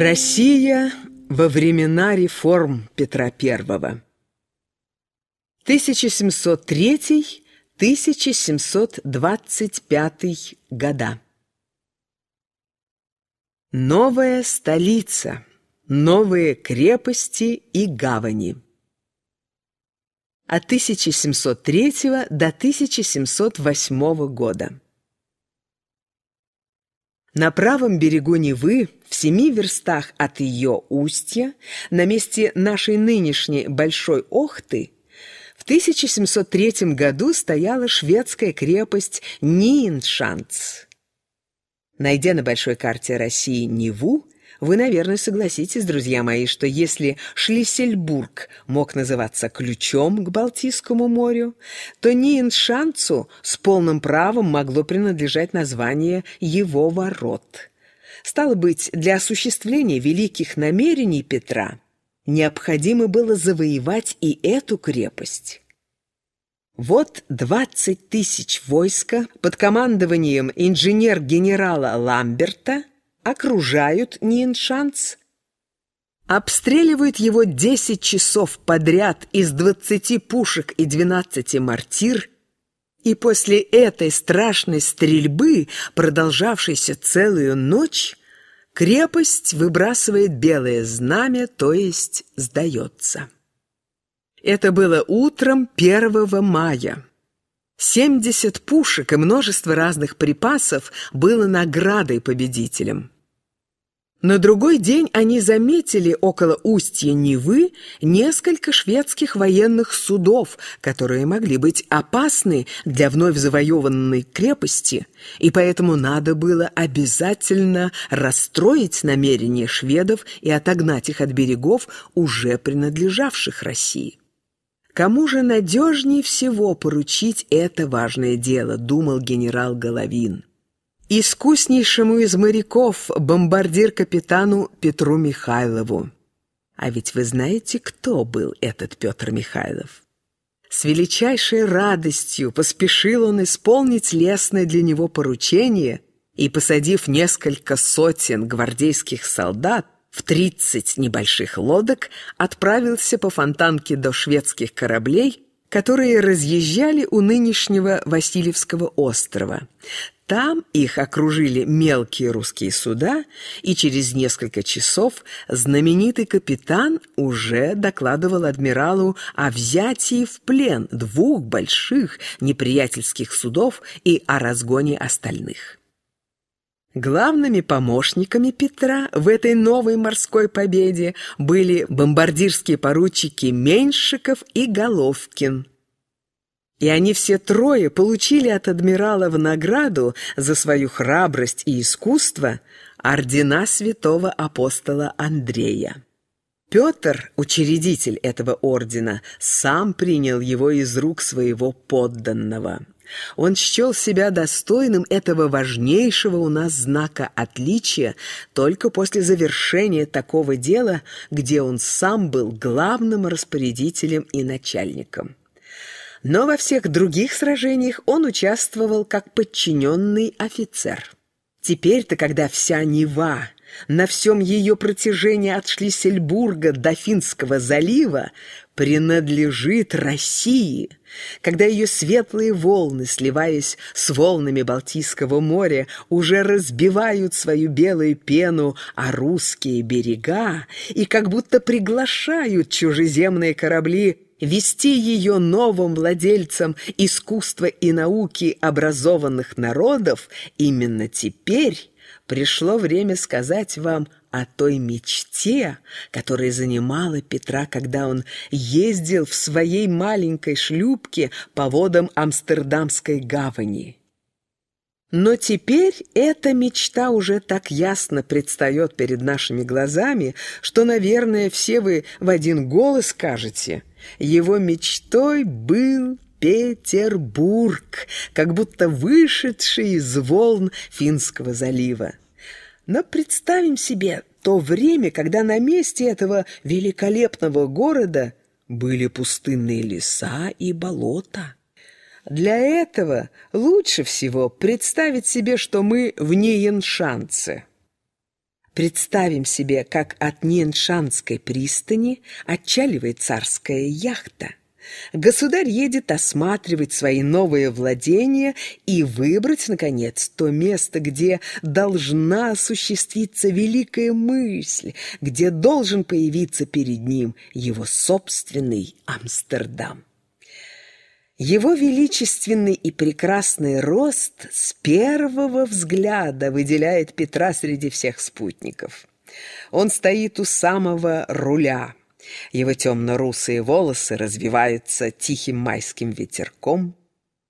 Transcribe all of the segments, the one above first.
Россия во времена реформ Петра I. 1703-1725 года. Новая столица, новые крепости и гавани. От 1703 до 1708 года. На правом берегу Невы, в семи верстах от ее устья, на месте нашей нынешней Большой Охты, в 1703 году стояла шведская крепость Ниеншанц. Найдя на большой карте России Неву, вы, наверное, согласитесь, друзья мои, что если Шлиссельбург мог называться ключом к Балтийскому морю, то Ниеншанцу с полным правом могло принадлежать название его ворот. Стало быть, для осуществления великих намерений Петра необходимо было завоевать и эту крепость. Вот 20 тысяч войска под командованием инженер-генерала Ламберта окружают Ниншанс, обстреливают его 10 часов подряд из 20 пушек и 12 мортир, и после этой страшной стрельбы, продолжавшейся целую ночь, крепость выбрасывает белое знамя, то есть сдается. Это было утром 1 мая. 70 пушек и множество разных припасов было наградой победителям. На другой день они заметили около устья Невы несколько шведских военных судов, которые могли быть опасны для вновь завоеванной крепости, и поэтому надо было обязательно расстроить намерения шведов и отогнать их от берегов, уже принадлежавших России. Кому же надежнее всего поручить это важное дело, думал генерал Головин. Искуснейшему из моряков, бомбардир-капитану Петру Михайлову. А ведь вы знаете, кто был этот Петр Михайлов? С величайшей радостью поспешил он исполнить лестное для него поручение и, посадив несколько сотен гвардейских солдат, в 30 небольших лодок отправился по фонтанке до шведских кораблей, которые разъезжали у нынешнего Васильевского острова. Там их окружили мелкие русские суда, и через несколько часов знаменитый капитан уже докладывал адмиралу о взятии в плен двух больших неприятельских судов и о разгоне остальных. Главными помощниками Петра в этой новой морской победе были бомбардирские поручики Меньшиков и Головкин. И они все трое получили от адмирала в награду за свою храбрость и искусство ордена святого апостола Андрея. Петр, учредитель этого ордена, сам принял его из рук своего подданного. Он счел себя достойным этого важнейшего у нас знака отличия только после завершения такого дела, где он сам был главным распорядителем и начальником. Но во всех других сражениях он участвовал как подчиненный офицер. Теперь-то, когда вся Нева на всем ее протяжении от Шлиссельбурга до Финского залива принадлежит России, когда ее светлые волны, сливаясь с волнами Балтийского моря, уже разбивают свою белую пену о русские берега и как будто приглашают чужеземные корабли вести ее новым владельцам искусства и науки образованных народов, именно теперь пришло время сказать вам о той мечте, которая занимала Петра, когда он ездил в своей маленькой шлюпке по водам Амстердамской гавани. Но теперь эта мечта уже так ясно предстает перед нашими глазами, что, наверное, все вы в один голос скажете, его мечтой был Петербург, как будто вышедший из волн Финского залива. Но представим себе то время, когда на месте этого великолепного города были пустынные леса и болота. Для этого лучше всего представить себе, что мы в Ниеншанце. Представим себе, как от Ньеншанской пристани отчаливает царская яхта. Государь едет осматривать свои новые владения и выбрать, наконец, то место, где должна осуществиться великая мысль, где должен появиться перед ним его собственный Амстердам. Его величественный и прекрасный рост с первого взгляда выделяет Петра среди всех спутников. Он стоит у самого руля. Его темно-русые волосы развиваются тихим майским ветерком.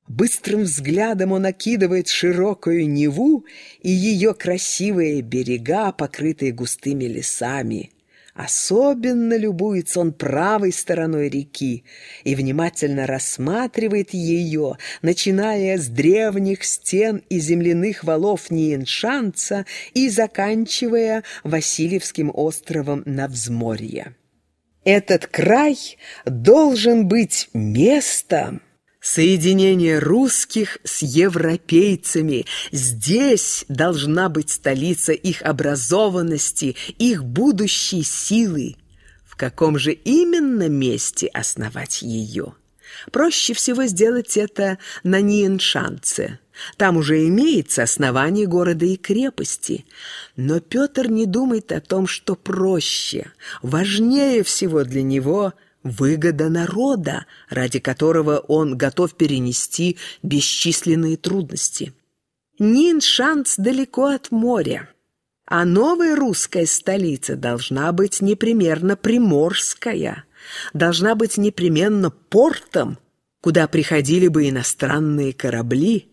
Быстрым взглядом он окидывает широкую Неву и ее красивые берега, покрытые густыми лесами – Особенно любуется он правой стороной реки и внимательно рассматривает ее, начиная с древних стен и земляных валов Ниеншанца и заканчивая Васильевским островом на взморье. Этот край должен быть местом, Соединение русских с европейцами. Здесь должна быть столица их образованности, их будущей силы. В каком же именно месте основать ее? Проще всего сделать это на Ниеншанце. Там уже имеется основание города и крепости. Но Петр не думает о том, что проще. Важнее всего для него – выгода народа, ради которого он готов перенести бесчисленные трудности. Ниншанс далеко от моря, а новая русская столица должна быть непременно приморская, должна быть непременно портом, куда приходили бы иностранные корабли.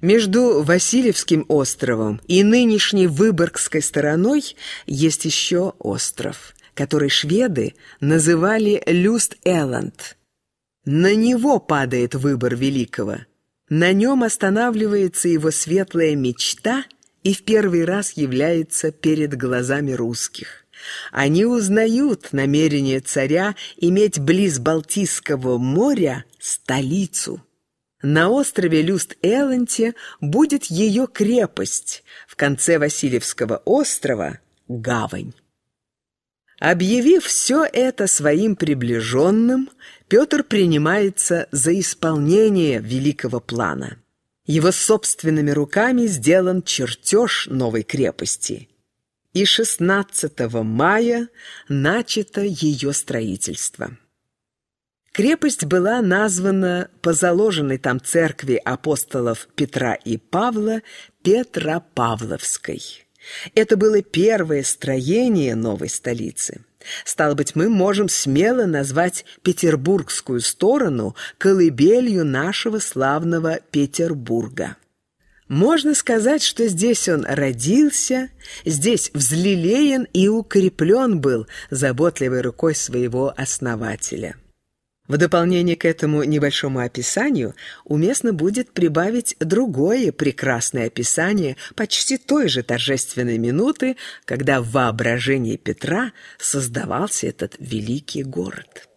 Между Васильевским островом и нынешней Выборгской стороной есть еще остров – который шведы называли Люст-Элланд. На него падает выбор великого. На нем останавливается его светлая мечта и в первый раз является перед глазами русских. Они узнают намерение царя иметь близ Балтийского моря столицу. На острове Люст-Элленте будет ее крепость, в конце Васильевского острова – гавань. Объявив все это своим приближенным, Петр принимается за исполнение великого плана. Его собственными руками сделан чертеж новой крепости. И 16 мая начато ее строительство. Крепость была названа по заложенной там церкви апостолов Петра и Павла Петропавловской. Это было первое строение новой столицы. Стало быть, мы можем смело назвать петербургскую сторону колыбелью нашего славного Петербурга. Можно сказать, что здесь он родился, здесь взлелеен и укреплен был заботливой рукой своего основателя. В дополнение к этому небольшому описанию уместно будет прибавить другое прекрасное описание почти той же торжественной минуты, когда в воображении Петра создавался этот великий город.